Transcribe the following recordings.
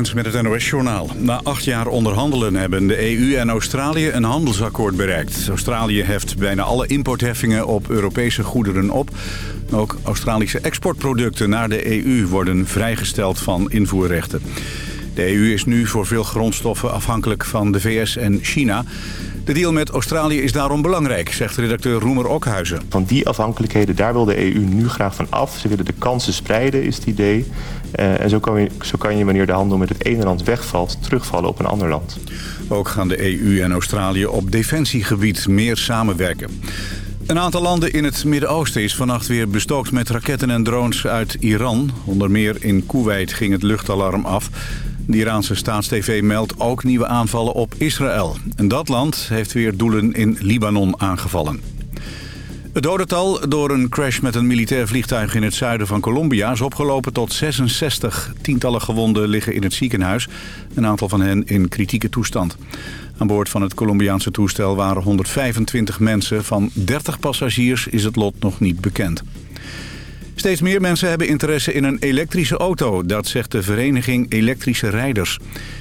Met het NOS-journaal. Na acht jaar onderhandelen hebben de EU en Australië een handelsakkoord bereikt. Australië heft bijna alle importheffingen op Europese goederen op. Ook Australische exportproducten naar de EU worden vrijgesteld van invoerrechten. De EU is nu voor veel grondstoffen afhankelijk van de VS en China... De deal met Australië is daarom belangrijk, zegt redacteur Roemer Okhuizen. Van die afhankelijkheden, daar wil de EU nu graag van af. Ze willen de kansen spreiden, is het idee. Uh, en zo kan, je, zo kan je wanneer de handel met het ene land wegvalt... terugvallen op een ander land. Ook gaan de EU en Australië op defensiegebied meer samenwerken. Een aantal landen in het Midden-Oosten is vannacht weer bestookt met raketten en drones uit Iran. Onder meer in Kuwait ging het luchtalarm af. De Iraanse staatstv meldt ook nieuwe aanvallen op Israël. En dat land heeft weer doelen in Libanon aangevallen. Het dodental door een crash met een militair vliegtuig in het zuiden van Colombia is opgelopen tot 66. Tientallen gewonden liggen in het ziekenhuis. Een aantal van hen in kritieke toestand. Aan boord van het Colombiaanse toestel waren 125 mensen. Van 30 passagiers is het lot nog niet bekend. Steeds meer mensen hebben interesse in een elektrische auto. Dat zegt de vereniging Elektrische Rijders.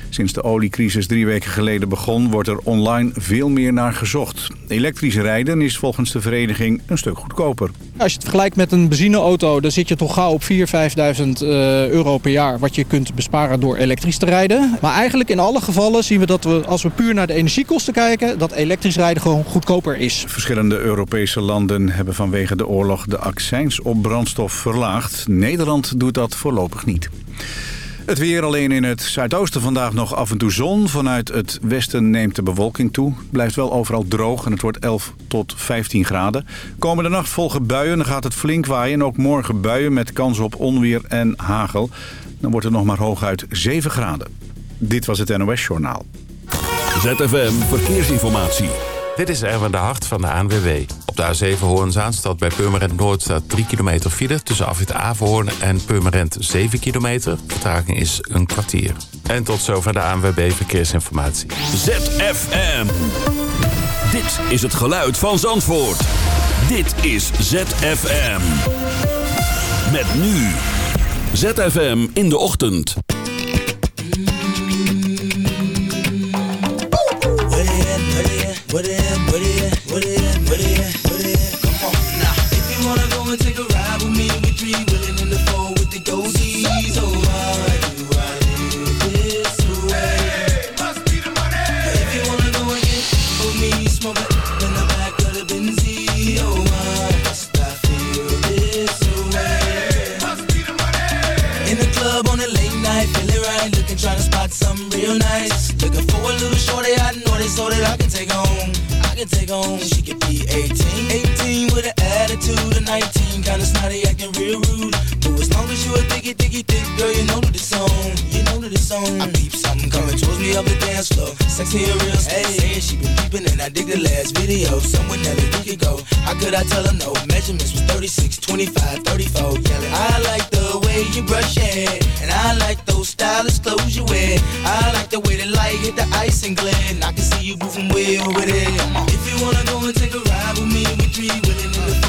Sinds de oliecrisis drie weken geleden begon... wordt er online veel meer naar gezocht. Elektrisch rijden is volgens de vereniging een stuk goedkoper. Als je het vergelijkt met een benzineauto... dan zit je toch gauw op 4.000, 5.000 uh, euro per jaar... wat je kunt besparen door elektrisch te rijden. Maar eigenlijk in alle gevallen zien we dat we... als we puur naar de energiekosten kijken... dat elektrisch rijden gewoon goedkoper is. Verschillende Europese landen hebben vanwege de oorlog... de accijns op brandstof verlaagd. Nederland doet dat voorlopig niet. Het weer alleen in het zuidoosten vandaag nog af en toe zon. Vanuit het westen neemt de bewolking toe. Blijft wel overal droog en het wordt 11 tot 15 graden. Komende nacht volgen buien, dan gaat het flink waaien. En ook morgen buien met kans op onweer en hagel. Dan wordt het nog maar hooguit 7 graden. Dit was het NOS Journaal. ZFM Verkeersinformatie. Dit is Erwin de Hart van de ANWB. Op de A7 Hoorn-Zaanstad bij Purmerend Noord staat 3 kilometer file... tussen afrit Averhoorn en Purmerend 7 kilometer. Vertraging is een kwartier. En tot zover de ANWB Verkeersinformatie. ZFM. Dit is het geluid van Zandvoort. Dit is ZFM. Met nu. ZFM in de ochtend. What it diggy, diggy, thick girl, you know that it's on. You know that it's on. I peep something coming towards me up the dance floor. Sexy and real stuff. Hey, saying she been peeping and I dig the last video. Someone that we could go. How could I tell her no? Measurements was 36, 25, 34. Yelling, I like the way you brush your hair, and I like those stylish clothes you wear. I like the way the light hit the ice and glare. And I can see you moving way over there. If you wanna go and take a ride with me, we three willing in the four with the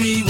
with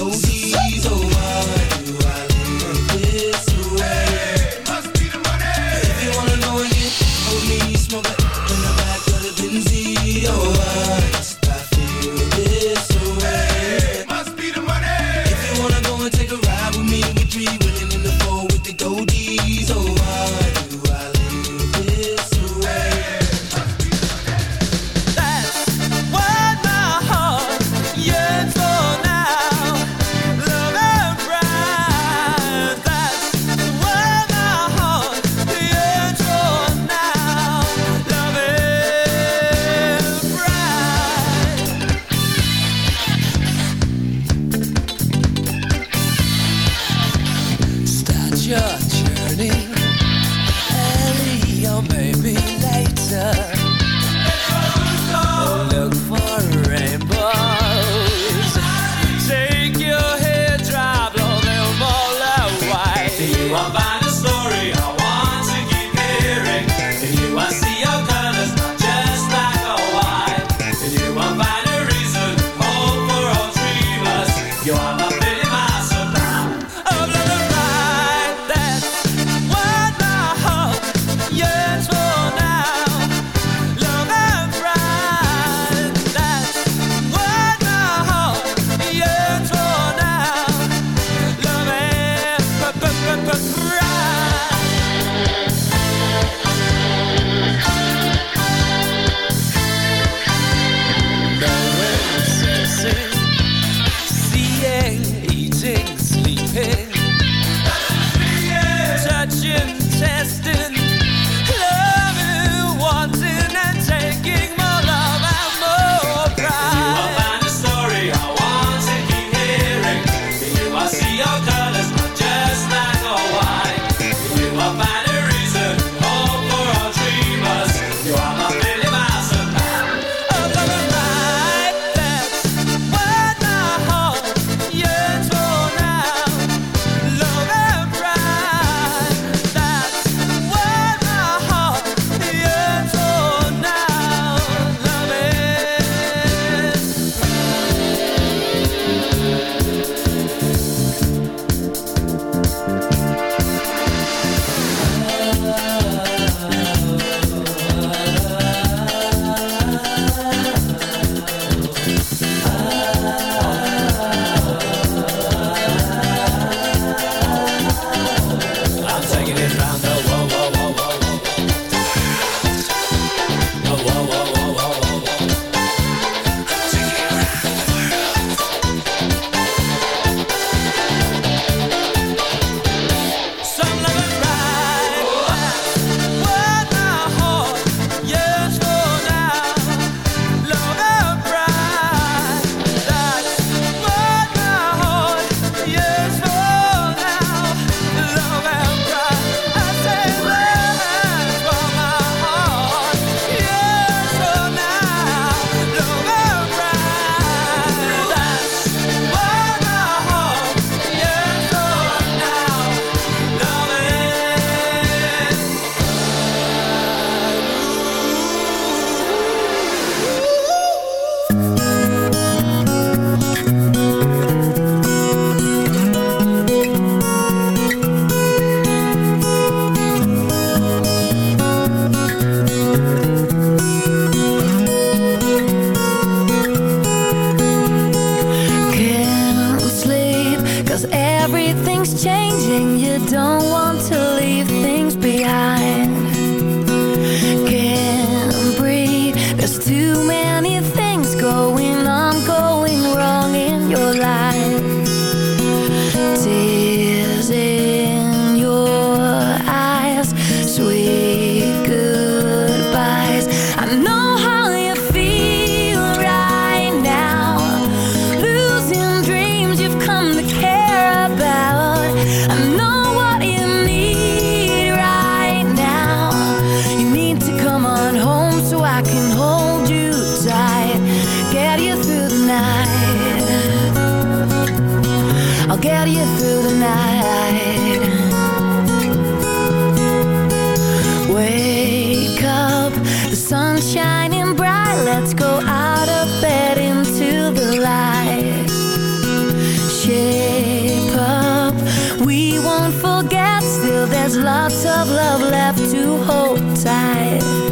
the goatees. Oh, why tight.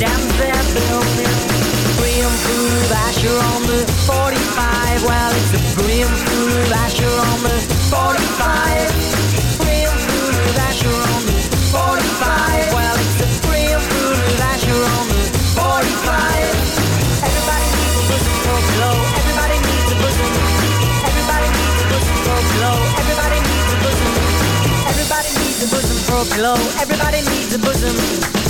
damn that building. Brim food, Asha on the 45. Well, it's a brim food, Asha on the 45. Brim proof Asha on the 45. Well, it's a brim proof Asha on the 45. Everybody needs a bosom for glow. Everybody needs a bosom. Everybody needs a bosom for glow. Everybody needs a bosom. Everybody needs a bosom for glow. Everybody needs a bosom.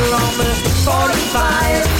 you're almost fortified.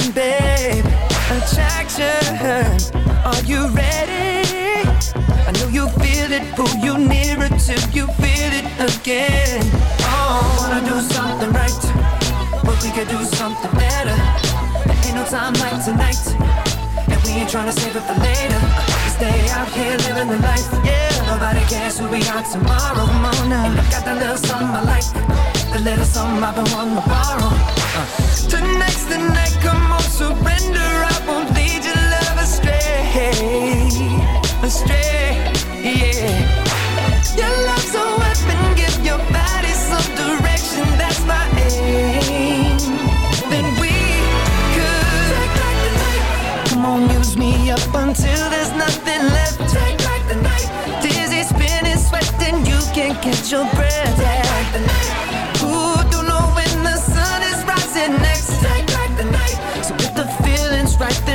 one, babe. Attraction, are you ready? I know you feel it, pull you nearer till you feel it again. Oh, wanna do something right, but we could do something better. There ain't no time like tonight, and we ain't tryna save it for later. Stay out here living the life, yeah. Nobody cares who we are tomorrow. Come on now, and I got that little something I like, the little something I've been wanting to borrow. Uh. Tonight's the night, on, surrender. I won't lead your love astray, astray, yeah. Your love's a weapon, give your body some direction. That's my aim. Then we could take back the night. Come on, use me up until there's nothing left. Take back the night. Dizzy, spinning, sweating, you can't catch your breath. Take back the night.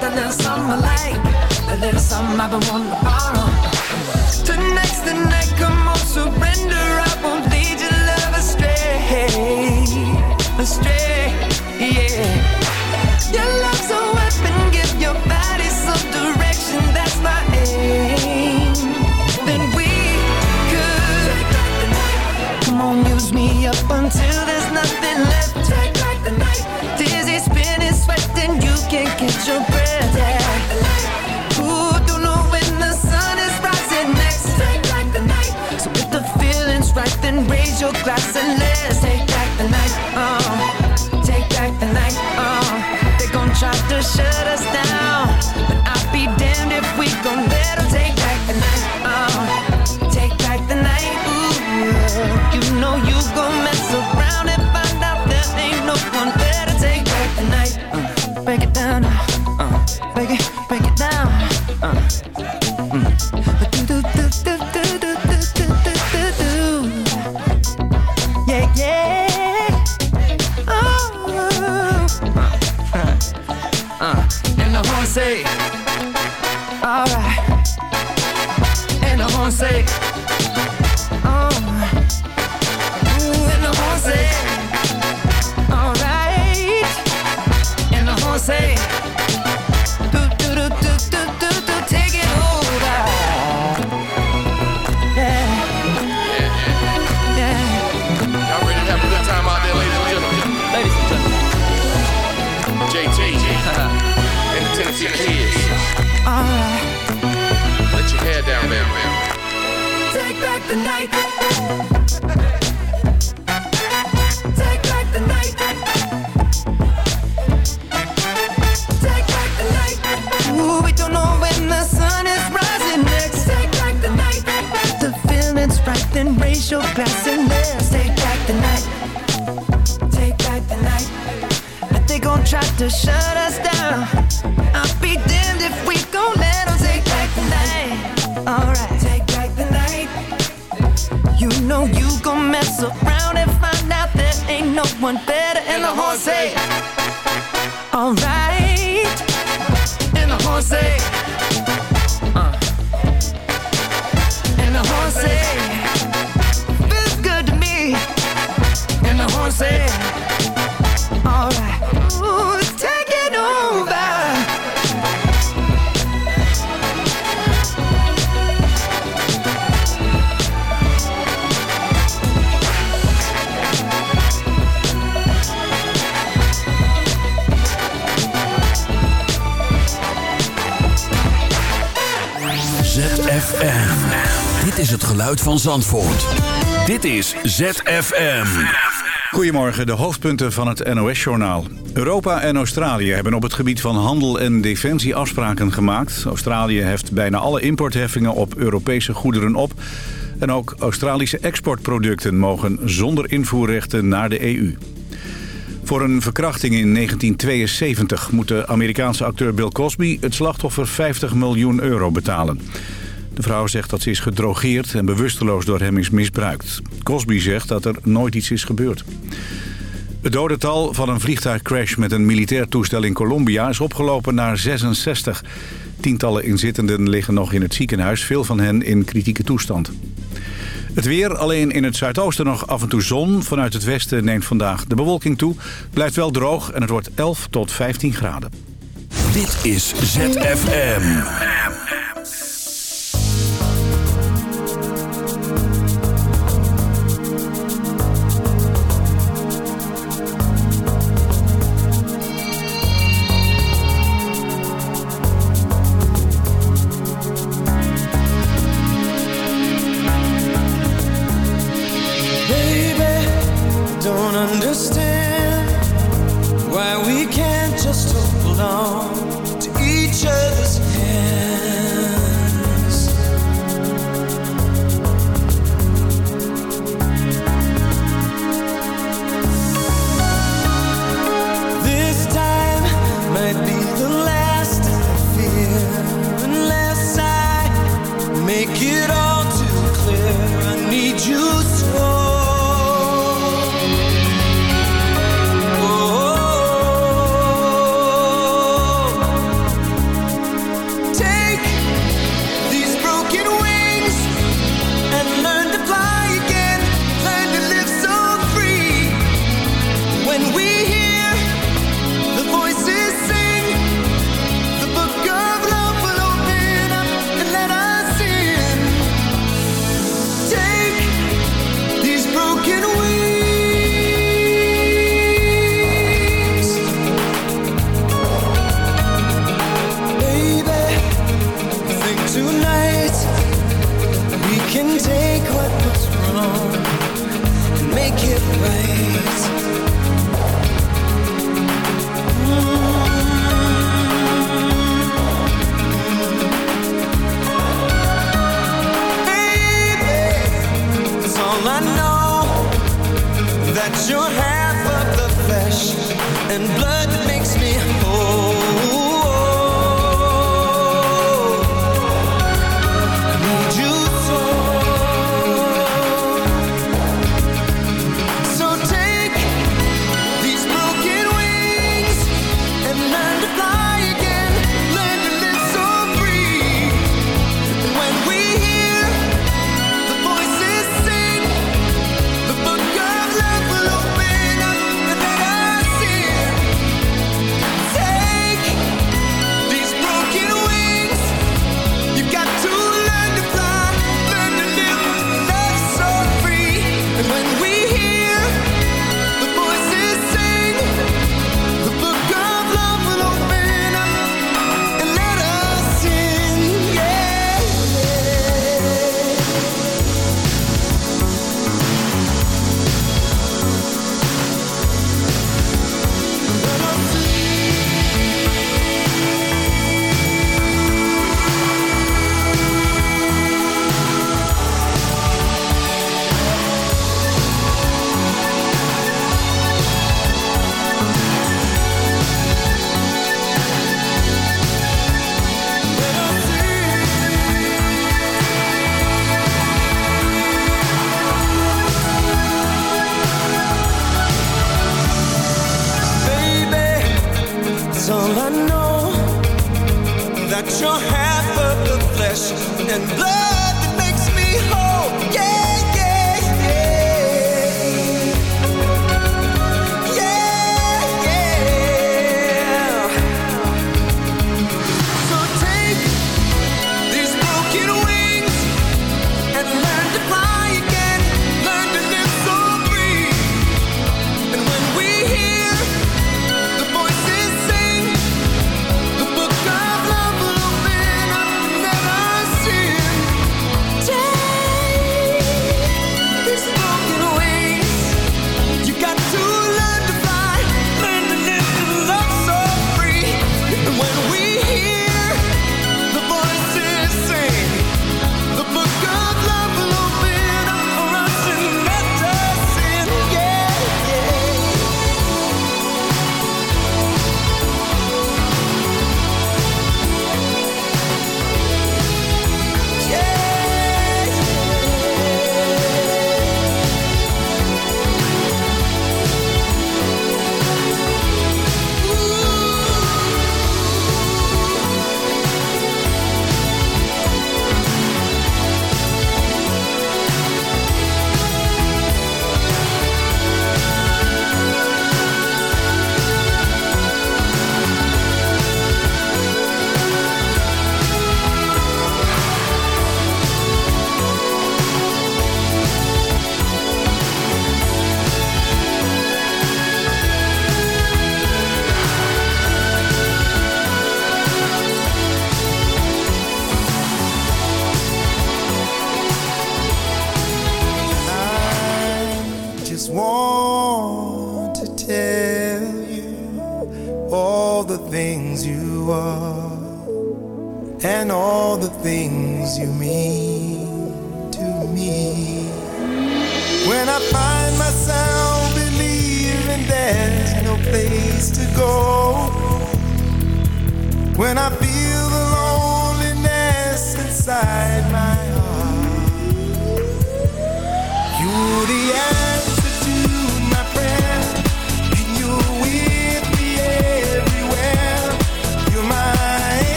Got that little something I like. That little something I've been wanting to borrow. Tonight's the night, come on, surrender. Glass and say, alright, and I'm gonna say. Shut us down. Van Zandvoort. Dit is ZFM. Goedemorgen, de hoofdpunten van het NOS-journaal. Europa en Australië hebben op het gebied van handel en defensie afspraken gemaakt. Australië heft bijna alle importheffingen op Europese goederen op. En ook Australische exportproducten mogen zonder invoerrechten naar de EU. Voor een verkrachting in 1972 moet de Amerikaanse acteur Bill Cosby het slachtoffer 50 miljoen euro betalen. De vrouw zegt dat ze is gedrogeerd en bewusteloos door hem is misbruikt. Cosby zegt dat er nooit iets is gebeurd. Het dodental van een vliegtuigcrash met een militair toestel in Colombia is opgelopen naar 66. Tientallen inzittenden liggen nog in het ziekenhuis, veel van hen in kritieke toestand. Het weer, alleen in het zuidoosten nog af en toe zon. Vanuit het westen neemt vandaag de bewolking toe. Blijft wel droog en het wordt 11 tot 15 graden. Dit is ZFM.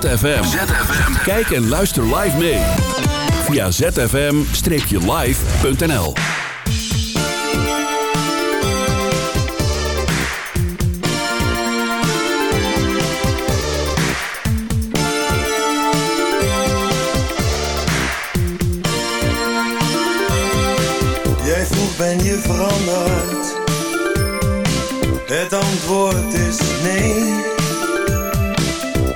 ZFM. Kijk en luister live mee. Via zfm-live.nl Jij vroeg ben je veranderd? Het antwoord is nee.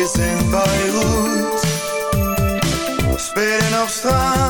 Cowboys in Beirut. Spelen op straat,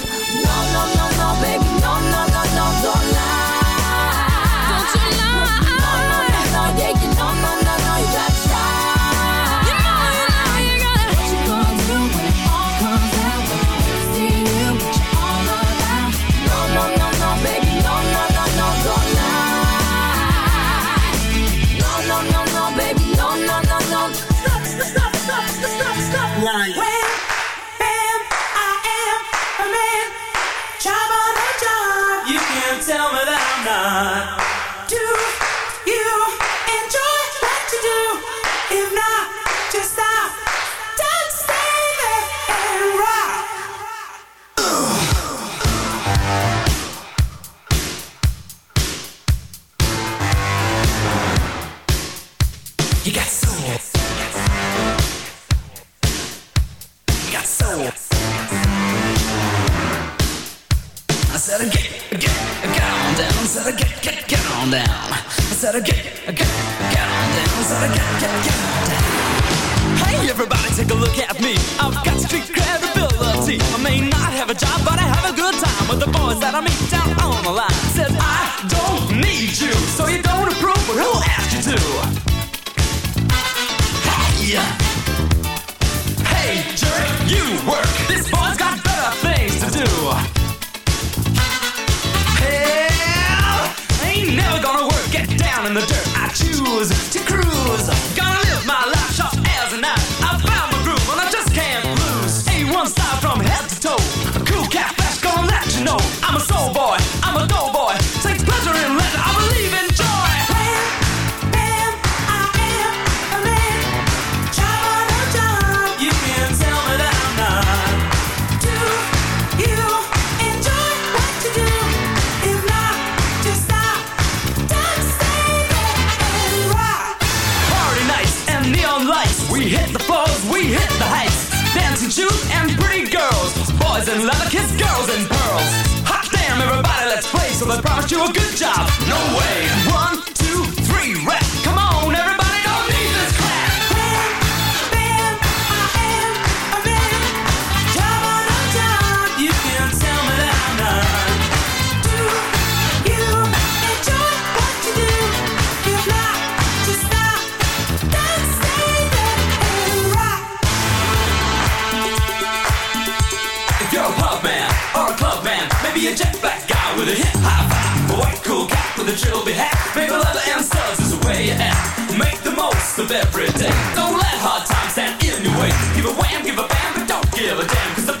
maybe a jet black guy with a hip hop vibe, a white cool cat with a trilby hat, maybe leather and studs is the way you act. Make the most of every day. Don't let hard times stand in your way. Give a wham, give a bam, but don't give a damn, cause the